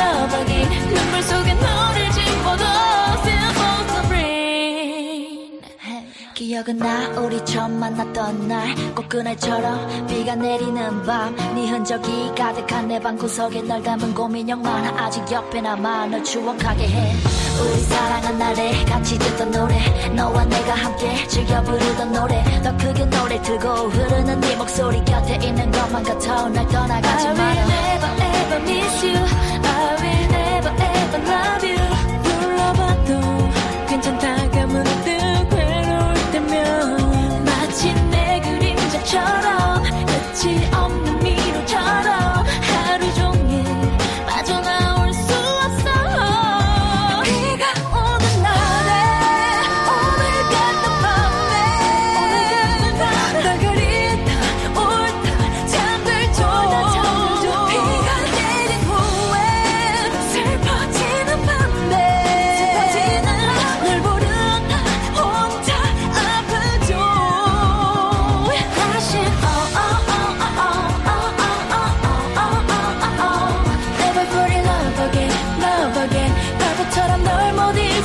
눈물 속에 너를 Simple to 기억은 나 우리 처음 만났던 날. 꼭 그날처럼 비가 내리는 밤. 네 흔적이 가득한 내 방구석에 널 담은 고민형만. 아직 옆에 남아 널 추억하게 해. 우리 사랑한 날에 같이 듣던 노래. 너와 내가 함께 즐겨 부르던 노래. 더 크게 노래 틀고 흐르는 네 목소리 곁에 있는 것만 같아. 날 떠나가지 I will 마라. never ever miss you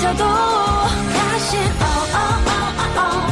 잊어도 다시 oh oh oh